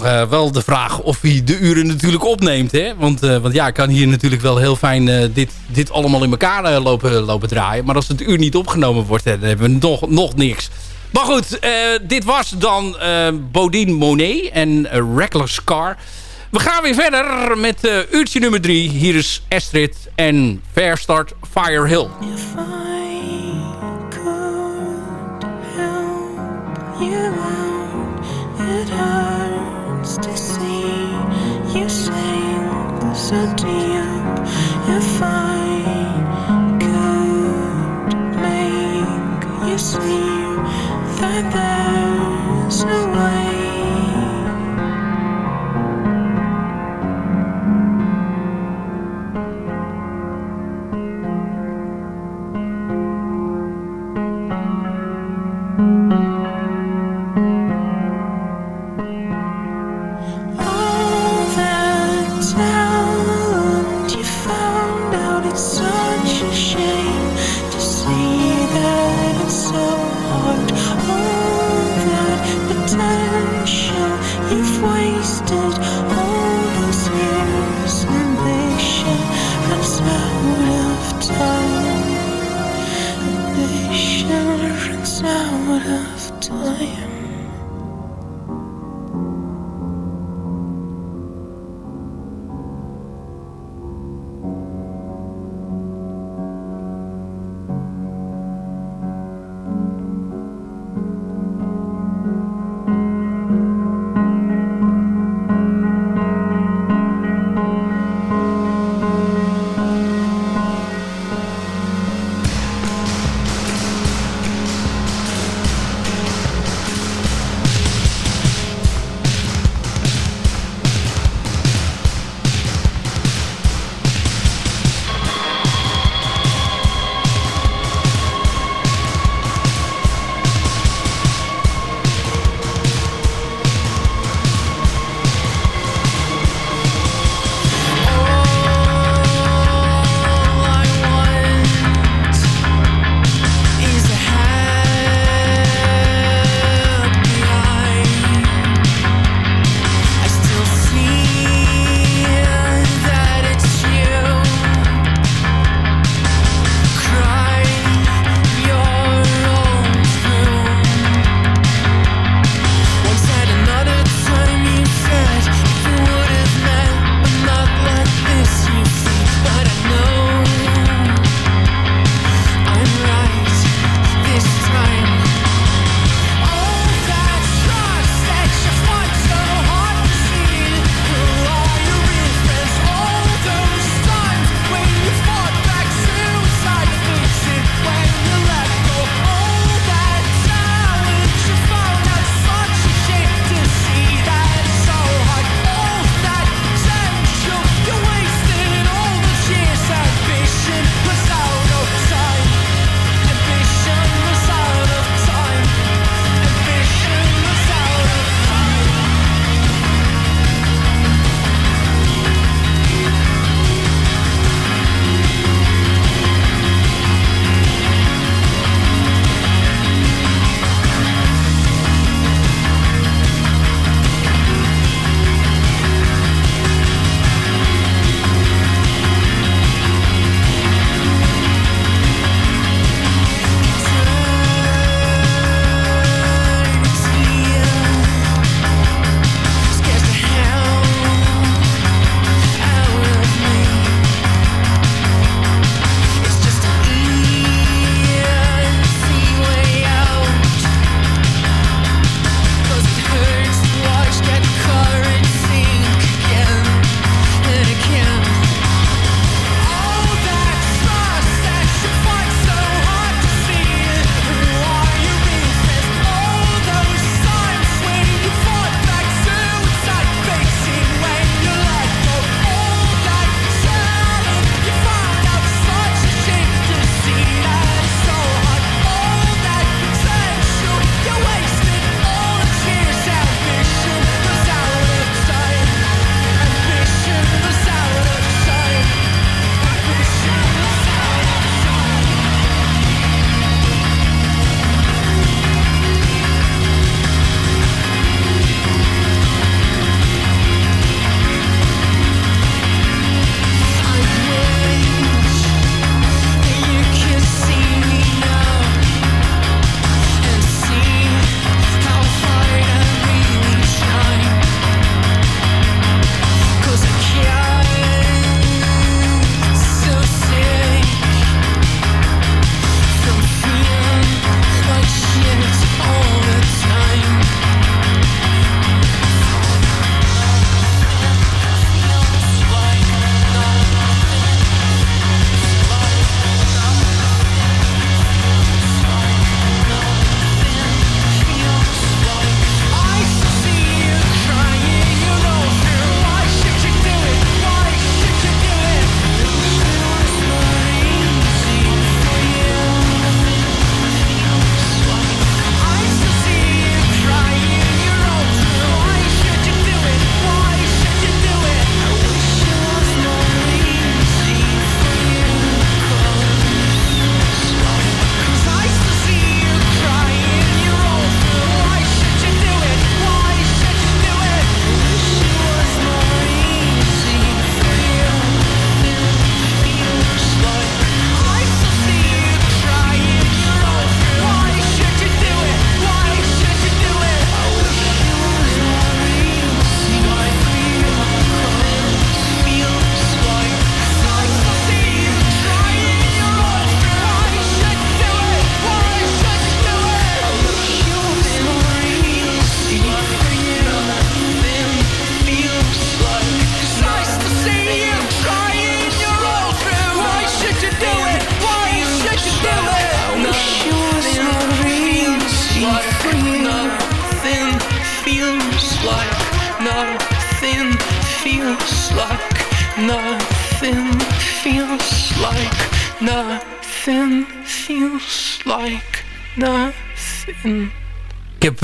nog wel de vraag of hij de uren natuurlijk opneemt. Hè? Want, want ja, ik kan hier natuurlijk wel heel fijn dit, dit allemaal in elkaar lopen, draaien. Maar als het uur niet opgenomen wordt, dan hebben we nog, nog niks. Maar goed, dit was dan Bodine Monet en Reckless Car. We gaan weer verder met uurtje nummer 3. Hier is Astrid en Fair Start Fire Hill. You out, see that there's a way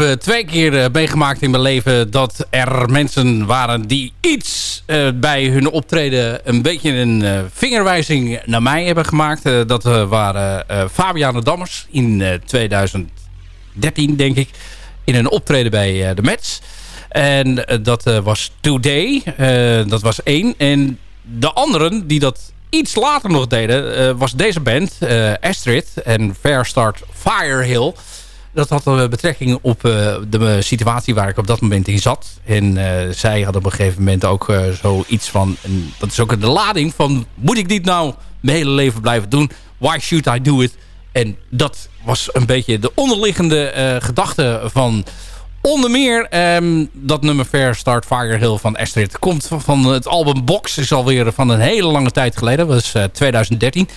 uh, twee keer uh, meegemaakt in mijn leven dat er mensen waren die iets uh, bij hun optreden een beetje een vingerwijzing naar mij hebben gemaakt. dat waren Fabiana Dammers in 2013 denk ik in een optreden bij de Mets. En dat was Today, dat was één. En de anderen die dat iets later nog deden, was deze band, Astrid en Fair Start Firehill dat had een betrekking op uh, de situatie waar ik op dat moment in zat. En zij had op een gegeven moment ook zoiets van... Dat is ook de lading van... moet ik dit nou mijn hele leven blijven doen? Why should I do it? En dat was een beetje de onderliggende gedachte van... Onder meer um, dat nummer Fair Start Fire Hill van Astrid. Komt van, van het album Box. Is alweer van een hele lange tijd geleden. Dat was 2013.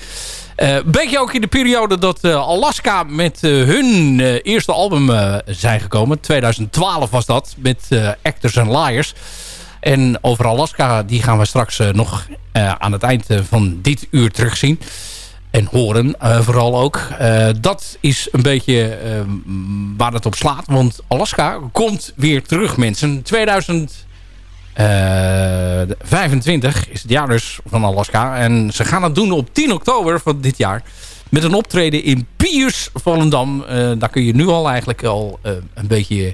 Een beetje ook in de periode dat uh, Alaska met uh, hun eerste album zijn gekomen. 2012 was dat, met Actors and Liars. En over Alaska, die gaan we straks nog aan het eind van dit uur terugzien. En horen vooral ook. dat is een beetje waar het op slaat. Want Alaska komt weer terug, mensen. 2000... 25 eh, is het jaar dus van Alaska. En ze gaan het doen op 10 oktober van dit jaar. Met een optreden in Piers Volendam. Uh, daar kun je nu al eigenlijk al uh, een beetje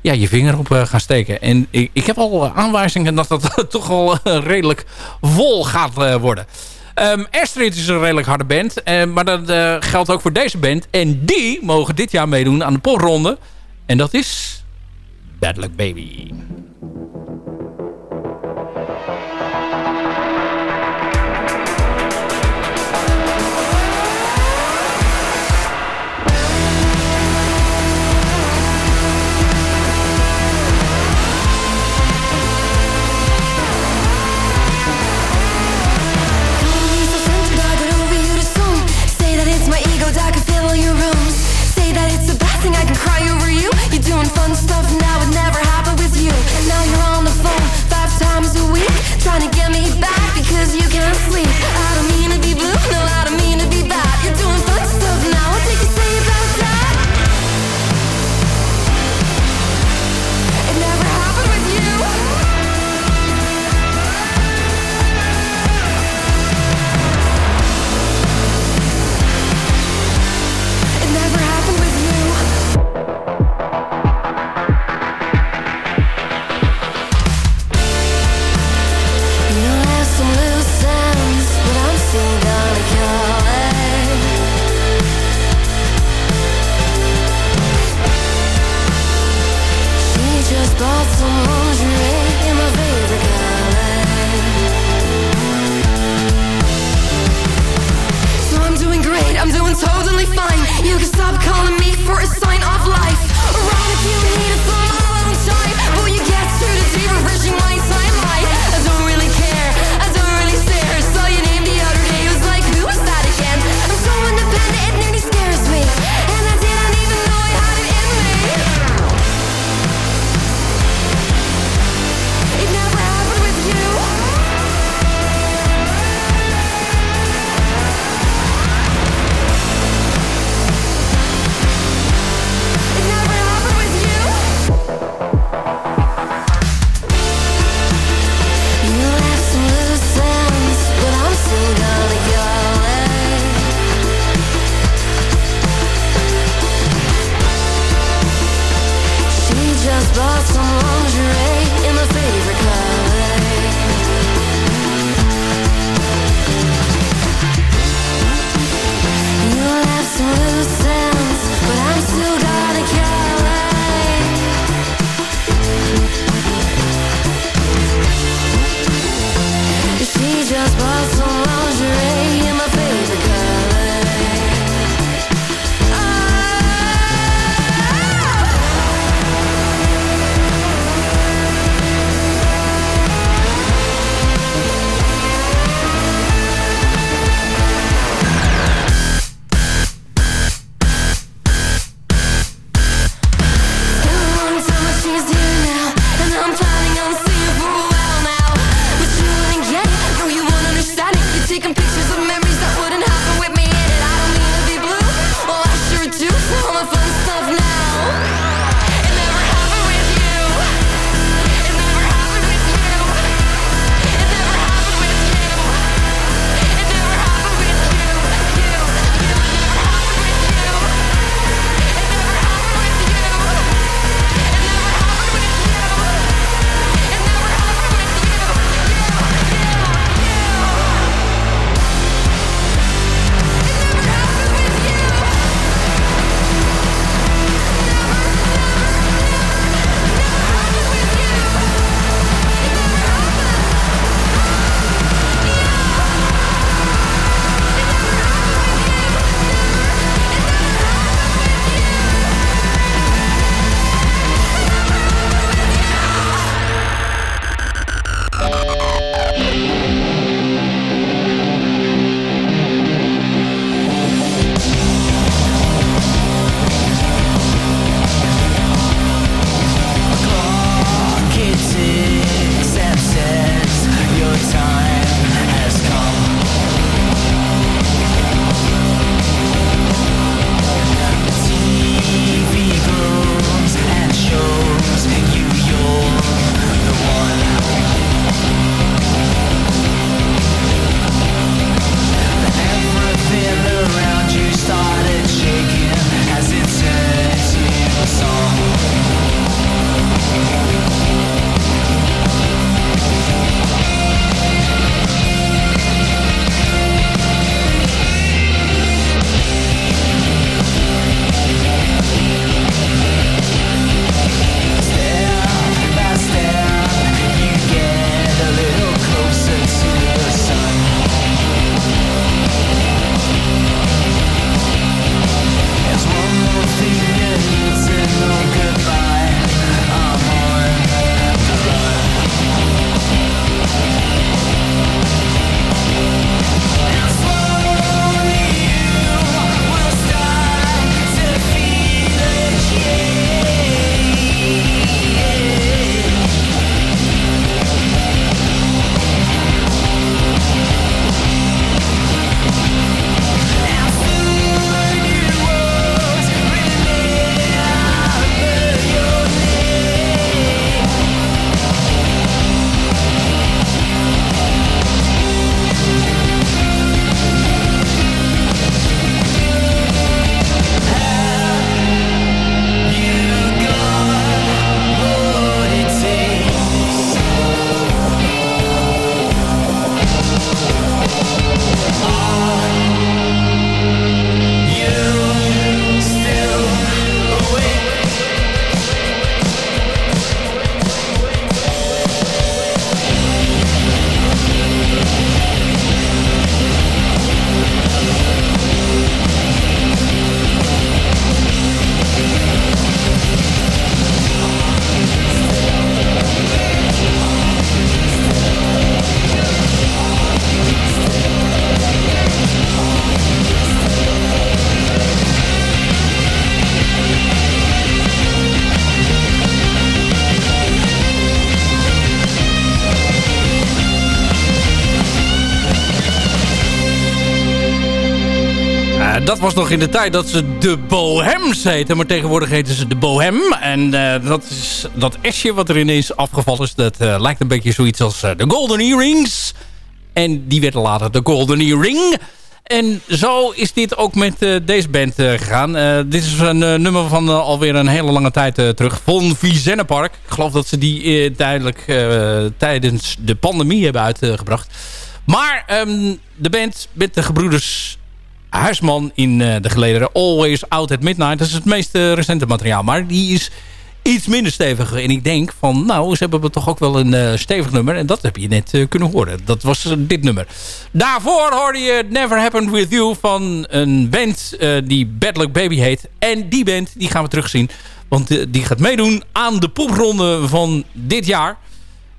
ja, je vinger op gaan steken. En ik, ik heb al aanwijzingen dat dat toch al redelijk vol gaat worden. Um, Astrid is een redelijk harde band. maar dat geldt ook voor deze band. En die mogen dit jaar meedoen aan de porronde. En dat is Bad Luck Baby. Was nog in de tijd dat ze de Bohems heten. Maar tegenwoordig heten ze de Bohem. En dat, is, dat S'je wat er ineens afgevallen is... dat lijkt een beetje zoiets als de Golden Earrings. En die werden later de Golden Earring. En zo is dit ook met deze band gegaan. dit is een nummer van alweer een hele lange tijd terug. Von Vizennepark. Ik geloof dat ze die tijdelijk tijdens de pandemie hebben uitgebracht. Maar um, de band met de gebroeders Huisman in uh, de gelederen Always Out at Midnight. Dat is het meest uh, recente materiaal. Maar die is iets minder stevig. En ik denk van, nou, ze hebben toch ook wel een uh, stevig nummer. En dat heb je net kunnen horen. Dat was dit nummer. Daarvoor hoorde je Never Happened With You van een band die Bad Luck Baby heet. En die band, die gaan we terugzien. Want die gaat meedoen aan de popronde van dit jaar.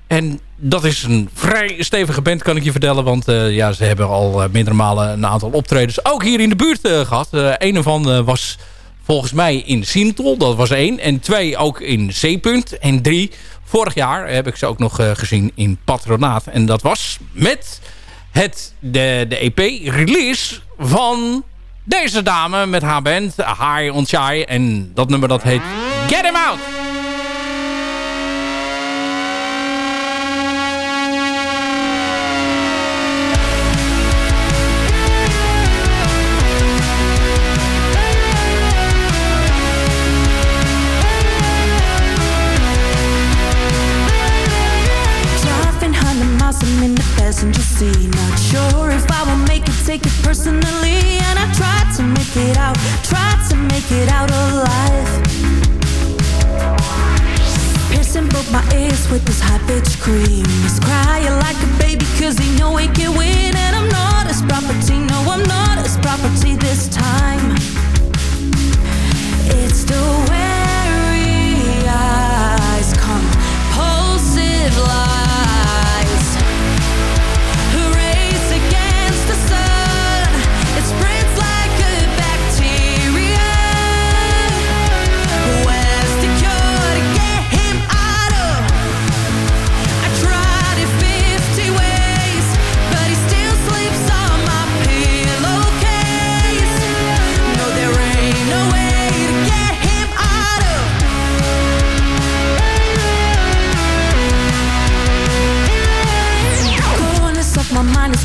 En dat is een vrij stevige band, kan ik je vertellen. Want uh, ja, ze hebben al uh, meerdere malen een aantal optredens ook hier in de buurt uh, gehad. een ervan was volgens mij in Sintol, dat was één. En twee ook in C-punt. En drie, vorig jaar heb ik ze ook nog gezien in Patronaat. En dat was met het, de, de EP-release van deze dame met haar band, High on Shy. En dat nummer dat heet Get Him Out. Seat Not sure if I will make it, take it personally And I tried to make it out, tried to make it out alive. Piercing both my ears with this high bitch cream He's crying like a baby cause he know he can win And I'm not his property, no I'm not his property this time. It's the weary eyes, compulsive lies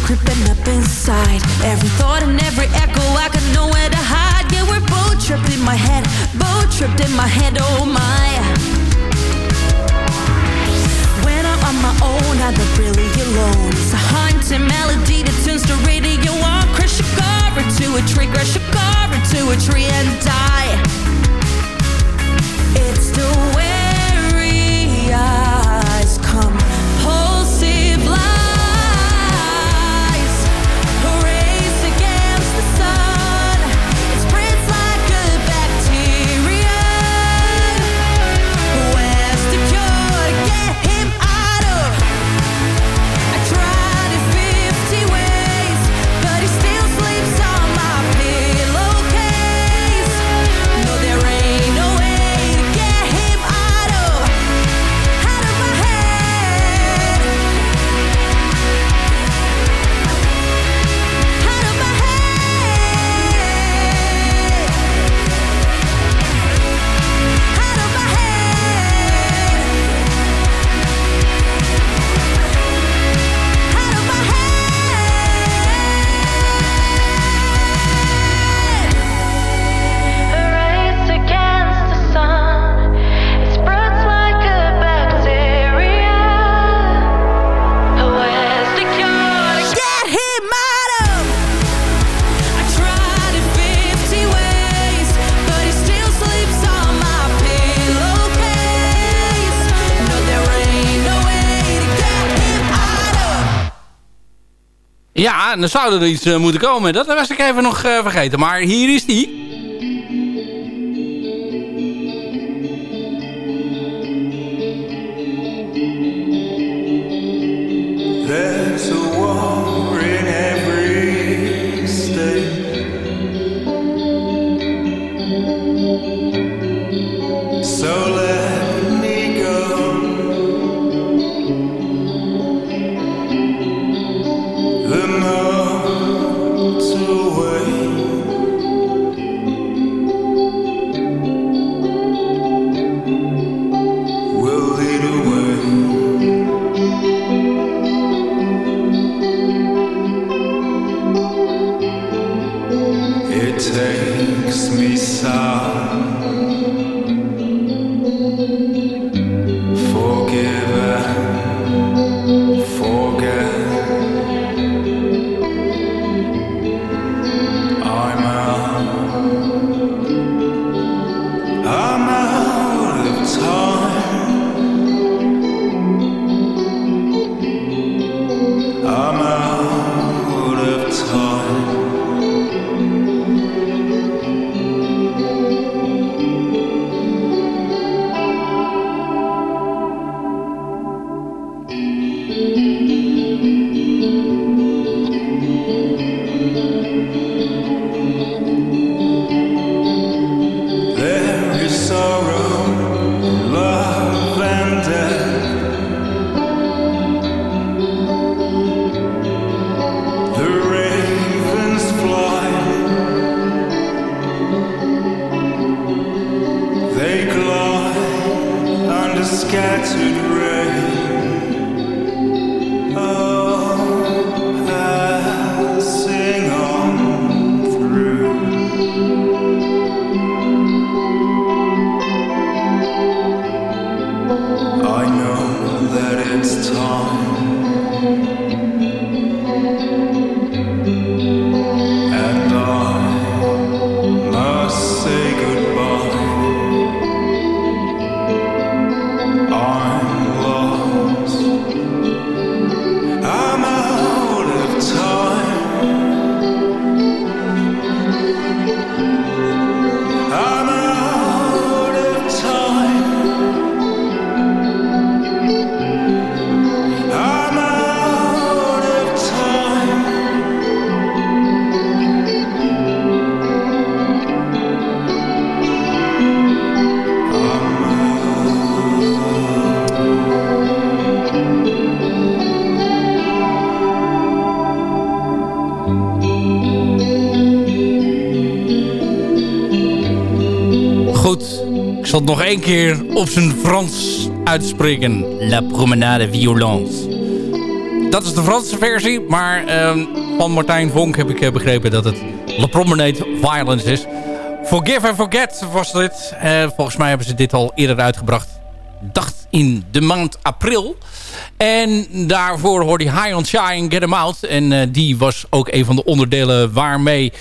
creeping up inside. Every thought and every echo I got nowhere to hide. Yeah, we're both tripped in my head Both tripped in my head, oh my. When I'm on my own, I don't really alone. It's a haunting melody that turns the radio on. Crash your car into a tree Crash your car into a tree and die. It's the weary Dan zou er iets uh, moeten komen. Dat was ik even nog uh, vergeten. Maar hier is die. Nog één keer op zijn Frans uitspreken. La promenade violence. Dat is de Franse versie, maar uh, van Martijn Vonk heb ik eh, begrepen dat het La promenade violence is. Forgive and Forget was dit. Uh, volgens mij hebben ze dit al eerder uitgebracht. Dacht in de maand april. En daarvoor hoorde je High on en Get Em Out. En uh, die was ook een van de onderdelen waarmee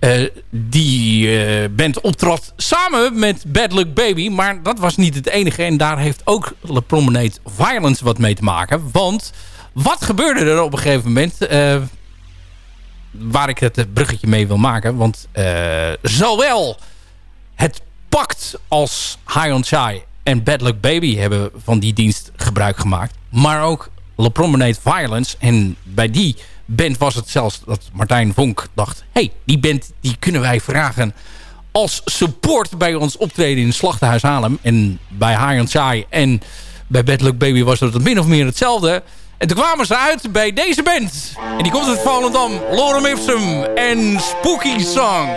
uh, die uh, band optrad samen met Bad Luck Baby. Maar dat was niet het enige. En daar heeft ook Le Promenade Violence wat mee te maken. Want wat gebeurde er op een gegeven moment... Uh, waar ik het bruggetje mee wil maken. Want zowel het pakt als High on Shy en Bad Luck Baby... hebben van die dienst gebruik gemaakt. Maar ook Le Promenade Violence. En bij die band was het zelfs dat Martijn Vonk dacht... hey, die band die kunnen wij vragen als support bij ons optreden in Slachtenhuis Haarlem. En bij High Chai en bij Bad Baby was het min of meer hetzelfde. En toen kwamen ze uit bij deze band. En die komt uit Volendam, Lorem Ipsum en Spooky Song.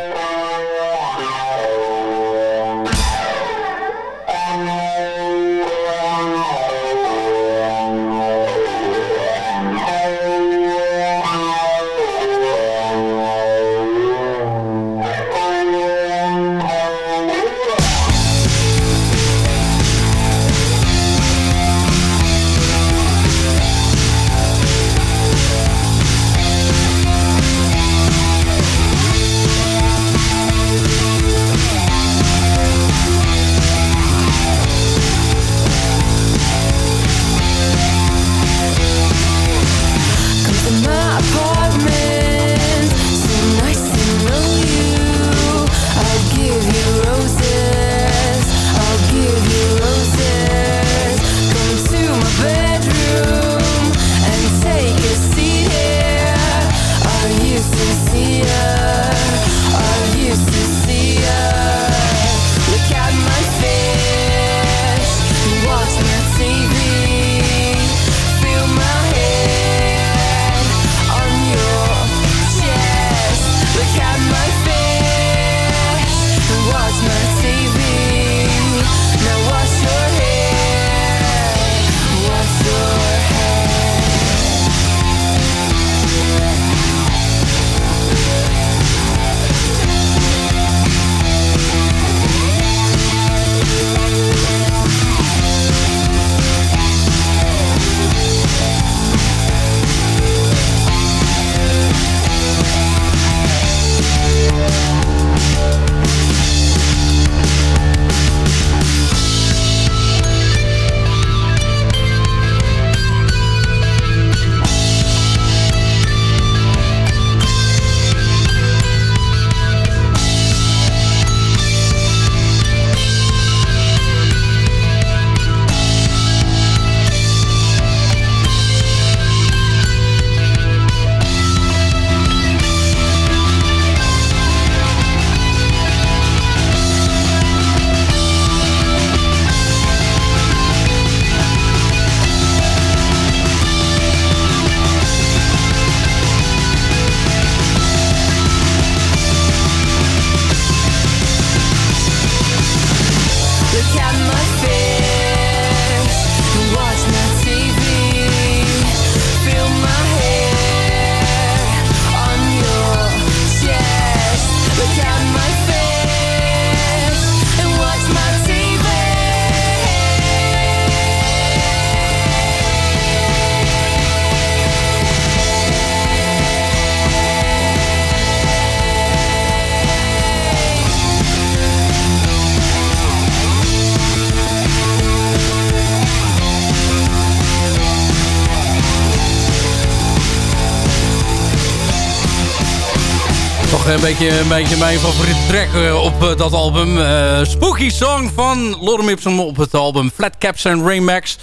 Een beetje, een beetje mijn favoriete track op dat album. Spooky Song van Lorem Ipsum op het album Flat Caps and Raymax.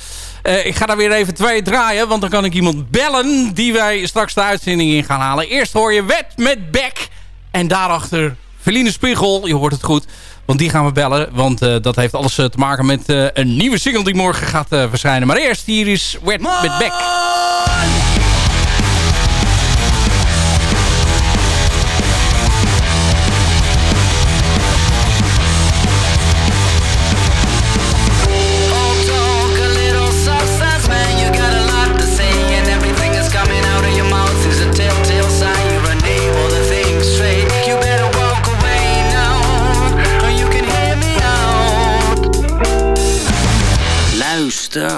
ik ga daar weer even twee draaien, want dan kan ik iemand bellen... die wij straks de uitzending in gaan halen. Eerst hoor je Wet met Beck en daarachter Feline Spiegel. Je hoort het goed. Want die gaan we bellen. Want dat heeft alles te maken met een nieuwe single die morgen gaat verschijnen. Maar eerst hier is Wet met Beck.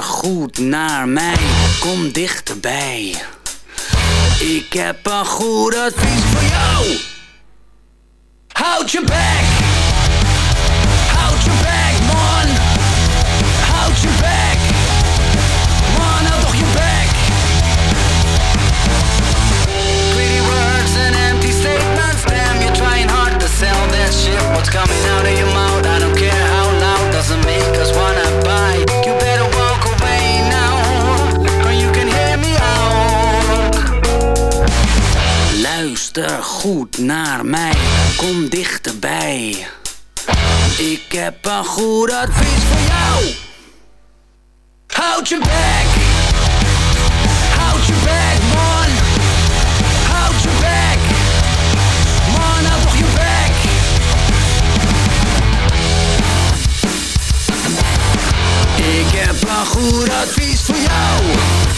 Goed naar mij, kom dichterbij. Ik heb een goed advies voor jou. Houd je bek. Houd je bek, man. Houd je bek. Man, houd toch je bek. Pretty words and empty statements. Damn, you're trying hard to sell that shit. What's coming out of your mouth? I don't care how loud. Doesn't make us wanna Luister goed naar mij. Kom dichterbij. Ik heb een goed advies voor jou. Houd je bek. Houd je bek, man. Houd je bek. Man, houd je bek. Ik heb een goed advies voor jou.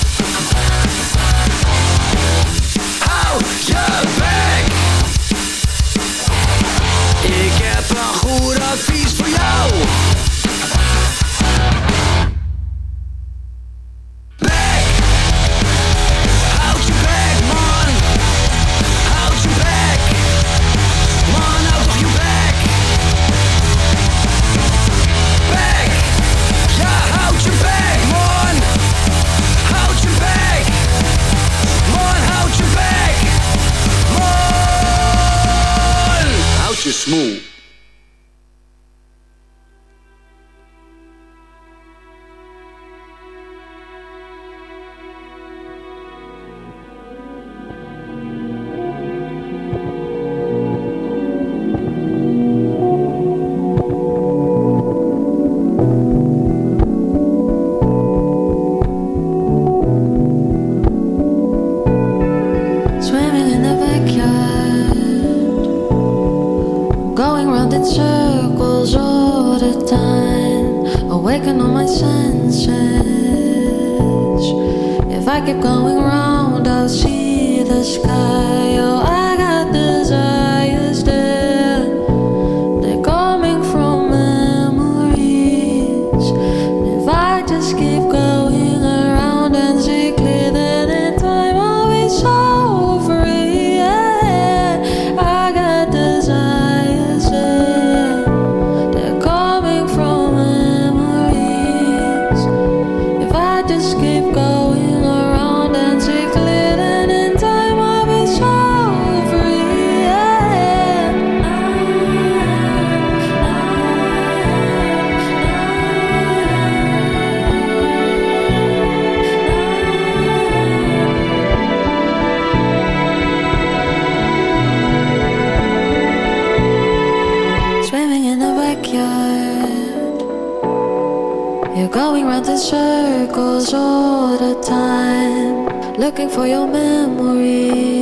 Circles all the time, looking for your memories.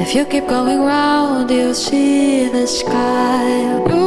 If you keep going round, you'll see the sky.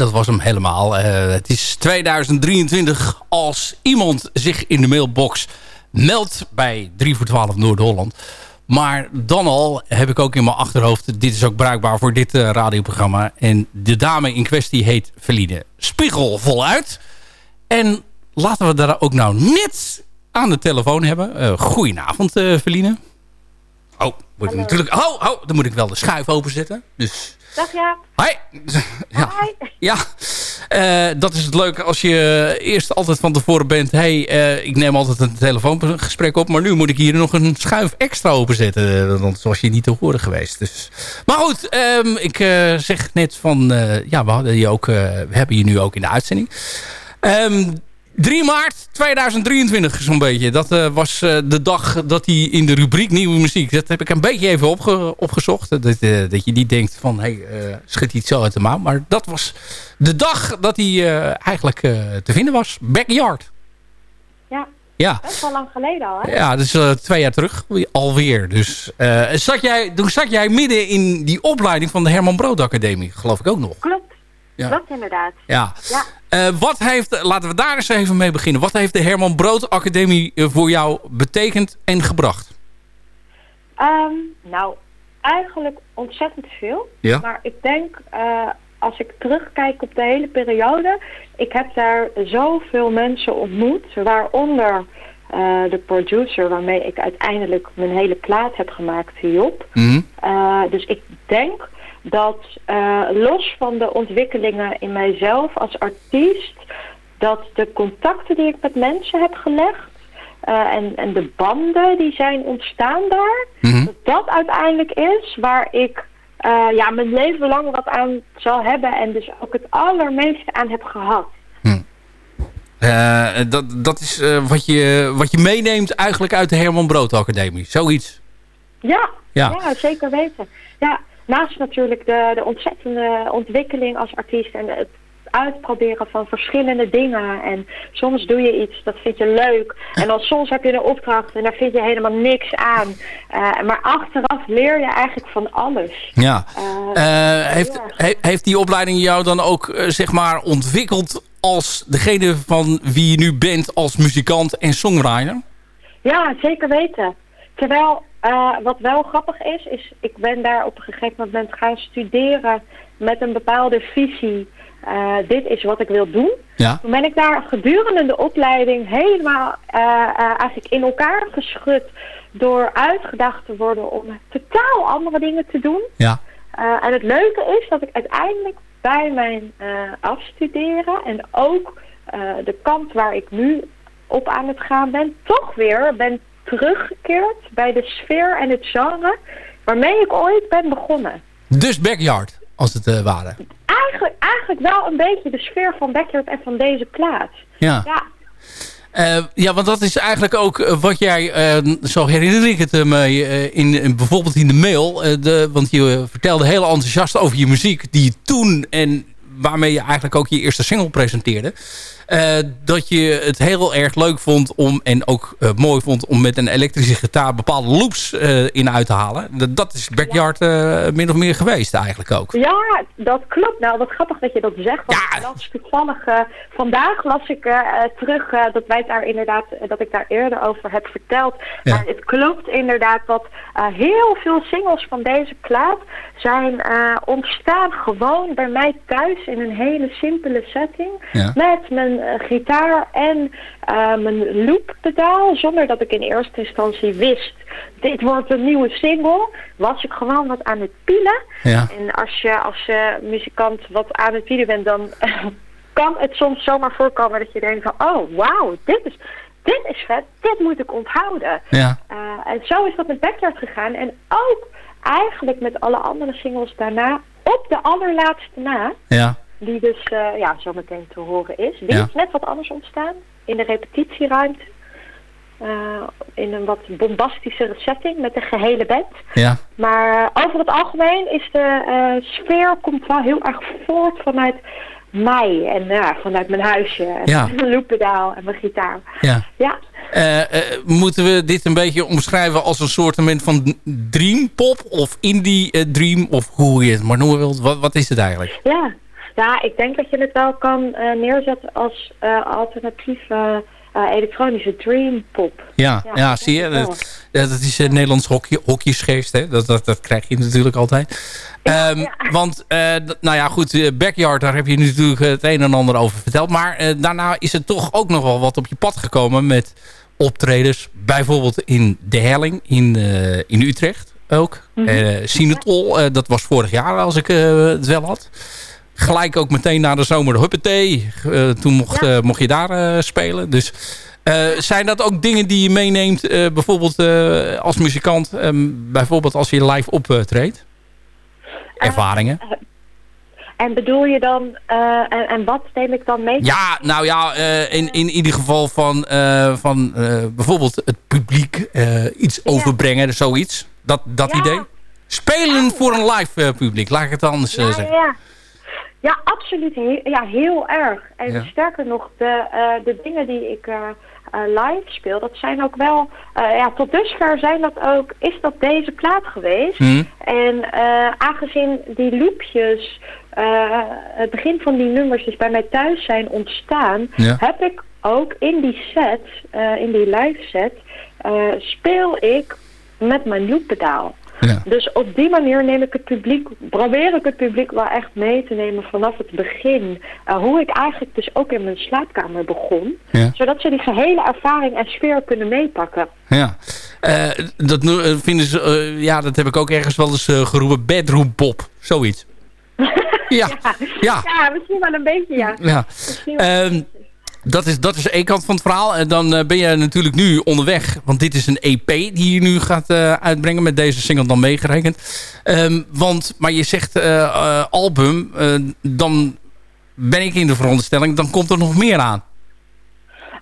Dat was hem helemaal. Eh, het is 2023 als iemand zich in de mailbox meldt bij 3 voor 12 Noord-Holland. Maar dan al heb ik ook in mijn achterhoofd... dit is ook bruikbaar voor dit uh, radioprogramma. En de dame in kwestie heet Feline Spiegel voluit. En laten we daar ook nou net aan de telefoon hebben. Uh, goedenavond, uh, Feline. Oh, moet ik natuurlijk, oh, oh, dan moet ik wel de schuif openzetten. Dus Dag ja. Hi. Ja, Hi. ja. Uh, dat is het leuke als je eerst altijd van tevoren bent... hey, uh, ik neem altijd een telefoongesprek op... maar nu moet ik hier nog een schuif extra openzetten. Want zoals je niet te horen geweest. Dus. Maar goed, um, ik uh, zeg net van... ja, we, hadden je ook, we hebben je nu ook in de uitzending. Um, 3 maart 2023 zo'n beetje. Dat uh, was uh, de dag dat hij in de rubriek Nieuwe Muziek... dat heb ik een beetje even opge opgezocht. Dat, uh, dat je niet denkt van, hé, hey, schiet iets zo uit de mouw. Maar dat was de dag dat hij eigenlijk te vinden was. Backyard. Ja, ja. dat is al lang geleden al, hè? Ja, dus twee jaar terug alweer. Dus zat jij, toen zat jij midden in die opleiding van de Herman Brood Academie, geloof ik ook nog. Klopt. Ja. Klopt inderdaad. Ja. Ja. Uh, wat heeft, laten we daar eens even mee beginnen. Wat heeft de Herman Brood Academie uh, voor jou betekend en gebracht? Um, nou, eigenlijk ontzettend veel. Ja. Maar ik denk, uh, als ik terugkijk op de hele periode... ik heb daar zoveel mensen ontmoet, waaronder... Uh, de producer waarmee ik uiteindelijk mijn hele plaat heb gemaakt, Job. Mm -hmm. uh, dus ik denk dat uh, los van de ontwikkelingen in mijzelf als artiest, dat de contacten die ik met mensen heb gelegd uh, en, en de banden die zijn ontstaan daar, mm -hmm. dat dat uiteindelijk is waar ik uh, ja, mijn leven lang wat aan zal hebben en dus ook het allermeeste aan heb gehad. Hm. dat, dat is wat, je, wat je meeneemt eigenlijk uit de Herman Brood Academie, zoiets? Ja, ja. ja zeker weten. Ja, naast natuurlijk de, de ontzettende ontwikkeling als artiest en het uitproberen van verschillende dingen. En soms doe je iets, dat vind je leuk. En dan soms heb je een opdracht en daar vind je helemaal niks aan. Uh, maar achteraf leer je eigenlijk van alles. Ja. Uh, uh, heeft, he, heeft die opleiding jou dan ook zeg maar ontwikkeld als degene van wie je nu bent als muzikant en songwriter? Ja, zeker weten. Terwijl uh, wat wel grappig is, is ik ben daar op een gegeven moment gaan studeren met een bepaalde visie. Uh, dit is wat ik wil doen. Ja. Toen ben ik daar gedurende de opleiding helemaal uh, eigenlijk in elkaar geschud door uitgedacht te worden om totaal andere dingen te doen. Ja. en het leuke is dat ik uiteindelijk bij mijn afstuderen en ook de kant waar ik nu op aan het gaan ben, toch weer ben teruggekeerd bij de sfeer en het genre waarmee ik ooit ben begonnen. Dus Backyard, als het uh, ware. Eigenlijk, eigenlijk wel een beetje de sfeer van Backyard en van deze plaats. Ja. Ja, uh, ja want dat is eigenlijk ook uh, wat jij, zo herinner ik het me, in, in, bijvoorbeeld in de mail. de, want je vertelde heel enthousiast over je muziek die je toen en waarmee je eigenlijk ook je eerste single presenteerde. Uh, dat je het heel erg leuk vond om en ook uh, mooi vond om met een elektrische gitaar bepaalde loops uh, in uit te halen. Dat, dat is Backyard min of meer geweest eigenlijk ook. Ja, dat klopt. Nou, wat grappig dat je dat zegt. Want Ja. ik las toevallig vandaag las ik terug dat wij daar inderdaad dat ik daar eerder over heb verteld. Ja. Maar het klopt inderdaad dat heel veel singles van deze plaat zijn ontstaan gewoon bij mij thuis in een hele simpele setting Ja. met mijn gitaar en uh, mijn looppedaal. Zonder dat ik in eerste instantie wist, dit wordt een nieuwe single. Was ik gewoon wat aan het pielen. Ja. En als je als uh, muzikant wat aan het pielen bent, dan kan het soms zomaar voorkomen dat je denkt van... Oh, wauw, dit is, dit is vet, dit moet ik onthouden. Ja. Uh, en zo is dat met Backyard gegaan. En ook eigenlijk met alle andere singles daarna, op de allerlaatste na... Ja. Die dus uh, ja, zo meteen te horen is. Die Ja. is net wat anders ontstaan. In de repetitieruimte. Uh, in een wat bombastischere setting met de gehele band. Ja. Maar over het algemeen is de uh, sfeer komt wel heel erg voort vanuit mij. En ja, vanuit mijn huisje. En Ja. mijn looppedaal en mijn gitaar. Ja. Ja, Eh, eh, moeten we dit een beetje omschrijven als een soort van dream pop of indie eh, dream of hoe je het maar noemen wilt? Wat, wat is het eigenlijk? ja. Ja, ik denk dat je het wel kan eh, neerzetten als eh, alternatieve eh, elektronische dream pop. Ja, ja, Ja, zie je. dat is Dat, uh, Nederlands hockey. Hè? Dat, dat, dat krijg je natuurlijk altijd. Ehm, ja. Want, nou ja, goed. Backyard, daar heb je natuurlijk het een en ander over verteld. Maar daarna is er toch ook nog wel wat op je pad gekomen met optredens. Bijvoorbeeld in De Helling in, in Utrecht ook. Sinatol, eh, dat was vorig jaar als ik het wel had. Gelijk ook meteen na de zomer de Huppatee. Eh, toen mocht, Ja. eh, mocht je daar eh, spelen. Dus zijn dat ook dingen die je meeneemt, bijvoorbeeld als muzikant, ehm, bijvoorbeeld als je live optreedt? Ervaringen? En bedoel je dan, en, en wat neem ik dan mee? Ja, nou ja, eh, in, in ieder geval van, van bijvoorbeeld het publiek iets overbrengen, zoiets. Dat, dat Ja. idee. Spelen voor een live publiek, laat ik het anders zeggen. ja. Ja, absoluut. He- ja, heel erg. En Ja. sterker nog, de, eh, de dingen die ik eh, eh, live speel, dat zijn ook wel... ja, tot dusver zijn dat ook... Is dat deze plaat geweest? Hm? En aangezien die loopjes... het begin van die nummers dus bij mij thuis zijn ontstaan... Ja. heb ik ook in die set, in die live set... speel ik met mijn looppedaal. Ja. Dus op die manier neem ik het publiek, probeer ik het publiek wel echt mee te nemen vanaf het begin. Eh, hoe ik eigenlijk dus ook in mijn slaapkamer begon. Ja. Zodat ze die gehele ervaring en sfeer kunnen meepakken. Ja, Eh, dat eh, vinden ze, ja, dat heb ik ook ergens wel eens geroepen. Bedroom pop, zoiets. ja, ja, Ja, misschien wel een beetje, ja. ja. Dat, is, dat is één kant van het verhaal. En dan eh, ben je natuurlijk nu onderweg. Want dit is een EP die je nu gaat eh, uitbrengen. Met deze single dan meegerekend. Ehm, want, maar je zegt eh, album. dan ben ik in de veronderstelling. Dan komt er nog meer aan.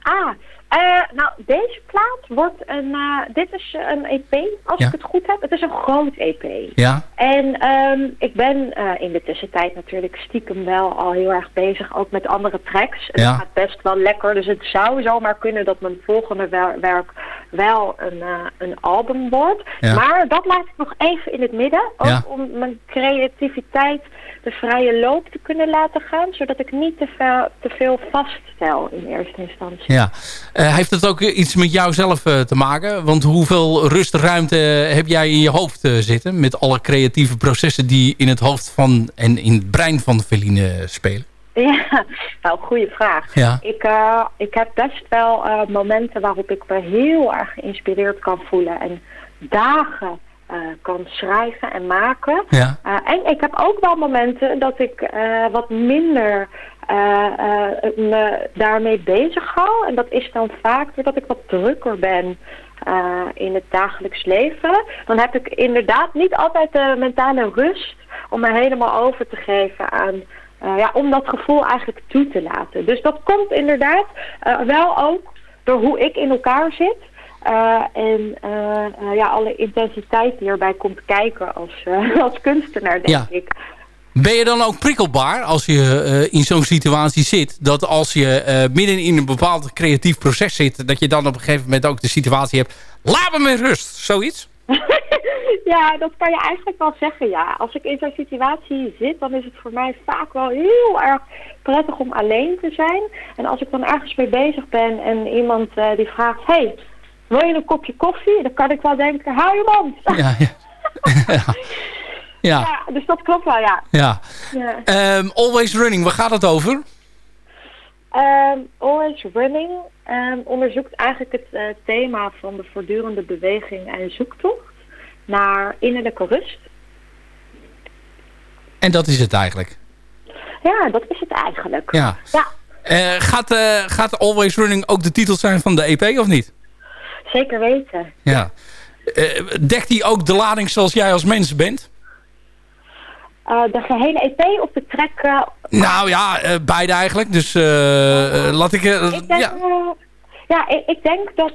Ah, eh, nou, deze plaat wordt een... eh, dit is een EP, als Ja. ik het goed heb. Het is een groot EP. Ja, En ehm, ik ben eh, in de tussentijd natuurlijk stiekem wel al heel erg bezig, ook met andere tracks. En Ja. Het gaat best wel lekker, dus het zou zomaar kunnen dat mijn volgende wer- werk wel een, eh, een album wordt. Ja. Maar dat laat ik nog even in het midden, ook om mijn creativiteit de vrije loop te kunnen laten gaan, zodat ik niet te veel, te veel vaststel in eerste instantie. ja. Eh, heeft het ook iets met jou zelf eh, te maken? Want hoeveel rustruimte heb jij in je hoofd eh, zitten? Met alle creatieve processen die in het hoofd van en in het brein van Feline spelen? Ja, nou, goede vraag. Ja. Ik, ik heb best wel momenten waarop ik me heel erg geïnspireerd kan voelen en dagen eh, kan schrijven en maken. Ja. Eh, en ik heb ook wel momenten dat ik eh, wat minder me daarmee bezig hou. En dat is dan vaak doordat ik wat drukker ben in het dagelijks leven. Dan heb ik inderdaad niet altijd de mentale rust om me helemaal over te geven aan... ja, om dat gevoel eigenlijk toe te laten. Dus dat komt inderdaad wel ook door hoe ik in elkaar zit. Eh, en eh, eh, ja, alle intensiteit die erbij komt kijken als, als kunstenaar, denk Ja. ik. Ben je dan ook prikkelbaar als je in zo'n situatie zit? Dat als je midden in een bepaald creatief proces zit... dat je dan op een gegeven moment ook de situatie hebt... laat me met rust, zoiets? Ja, dat kan je eigenlijk wel zeggen, ja. Als ik in zo'n situatie zit, dan is het voor mij vaak wel heel erg prettig om alleen te zijn. En als ik dan ergens mee bezig ben en iemand die vraagt... hey, wil je een kopje koffie? Dan kan ik wel denken, hou je mond. Ja, ja. ja. ja. Dus dat klopt wel, ja. ja. ja. Ehm, always running, waar gaat het over? Ehm, Always Running ehm, onderzoekt eigenlijk het eh, thema van de voortdurende beweging en zoektocht naar innerlijke rust. En dat is het eigenlijk. Ja, dat is het eigenlijk. Ja. Ja, Eh, gaat, eh, gaat Always Running ook de titel zijn van de EP of niet? Zeker weten. Ja. Eh, dekt die ook de lading zoals jij als mens bent? Eh, de gehele EP of de track? Nou ja, eh, beide eigenlijk. Dus laat ik... ik denk, ja. ja, ik, ik denk dat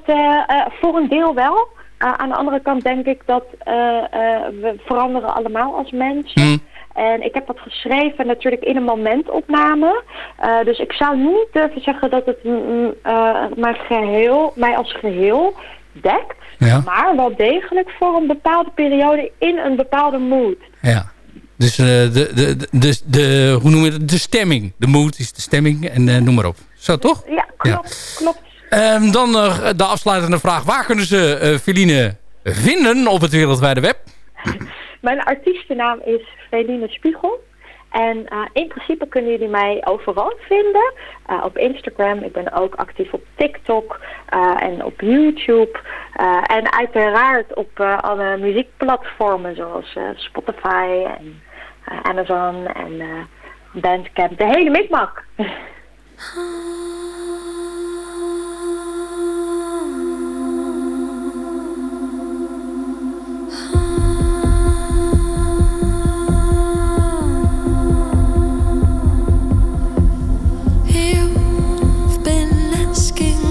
voor een deel wel. Aan de andere kant denk ik dat we veranderen allemaal als mensen. Hm. En ik heb dat geschreven natuurlijk in een momentopname. Eh, dus ik zou niet durven zeggen dat het mm, eh, mijn geheel, mij als geheel dekt. Ja. Maar wel degelijk voor een bepaalde periode in een bepaalde mood. Ja. Dus uh, de, de, de, de, hoe noem je het? De stemming. De mood is de stemming en noem maar op. Zo toch? Ja, klopt. klopt. Um, dan de afsluitende vraag. Waar kunnen ze Feline vinden op het wereldwijde web? Mijn artiestennaam is Feline Spiegel. En uh, in principe kunnen jullie mij overal vinden. Uh, op Instagram, ik ben ook actief op TikTok uh, en op YouTube. en uiteraard op alle muziekplatformen zoals Spotify en Amazon en Bandcamp. De hele mikmak. asking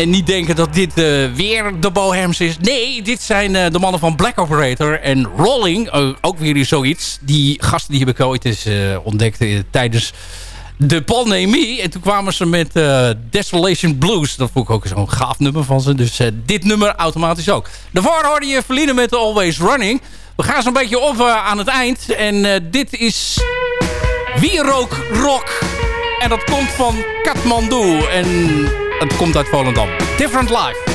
En niet denken dat dit uh, weer de Bohems is. Nee, dit zijn uh, de mannen van Black Operator en Rolling. Uh, ook weer zoiets. Die gasten die heb ik ooit eens ontdekt tijdens de pandemie. En toen kwamen ze met Desolation Blues. Dat vond ik ook zo'n gaaf nummer van ze. Dus dit nummer automatisch ook. Daarvoor hoorde je Verliezen met Always Running. We gaan zo'n beetje op aan het eind. En dit is Wierook Rock. En dat komt van Kathmandu. En het komt uit Volendam. Different Life.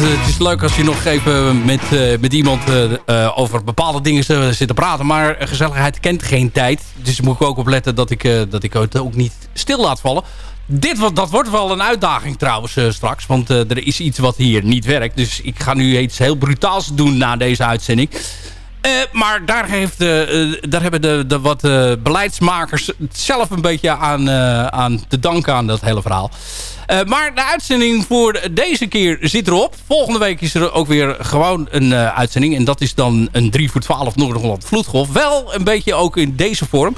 Het is leuk als je nog even met, uh, met iemand uh, over bepaalde dingen zit te praten. Maar gezelligheid kent geen tijd. Dus moet ik ook opletten dat ik, dat ik het ook niet stil laat vallen. Dit, dat wordt wel een uitdaging trouwens straks. Want er is iets wat hier niet werkt. Dus ik ga nu iets heel brutaals doen na deze uitzending. Maar daar, heeft, daar hebben de, de wat beleidsmakers zelf een beetje aan, aan te danken aan dat hele verhaal. Uh, maar de uitzending voor deze keer zit erop. Volgende week is er ook weer gewoon een uh, uitzending. En dat is dan een 3 voor 12 Noord-Holland Vloedgolf. Wel een beetje ook in deze vorm.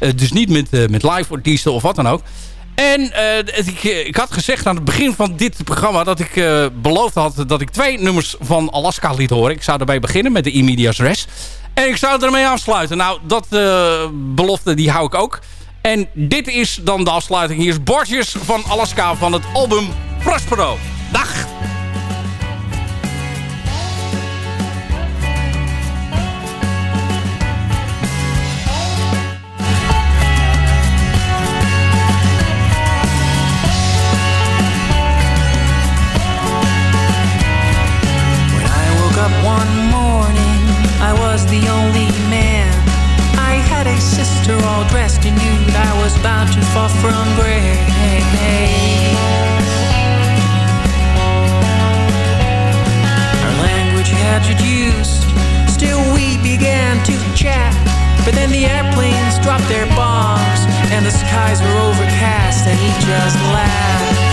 Uh, dus niet met, met live artiesten of wat dan ook. En ik, ik, had gezegd aan het begin van dit programma... dat ik beloofd had dat ik twee nummers van Alaska liet horen. Ik zou erbij beginnen met de E-Media's Res. En ik zou ermee afsluiten. Nou, dat belofte die hou ik ook. En dit is dan de afsluiting. Hier is Borges van Alaska van het album Prospero. Dag! was the only man. I had a sister all dressed in nude. I was bound to fall from grace. had reduced. Still we began to chat, but then the airplanes dropped their bombs, and the skies were overcast, and he just laughed.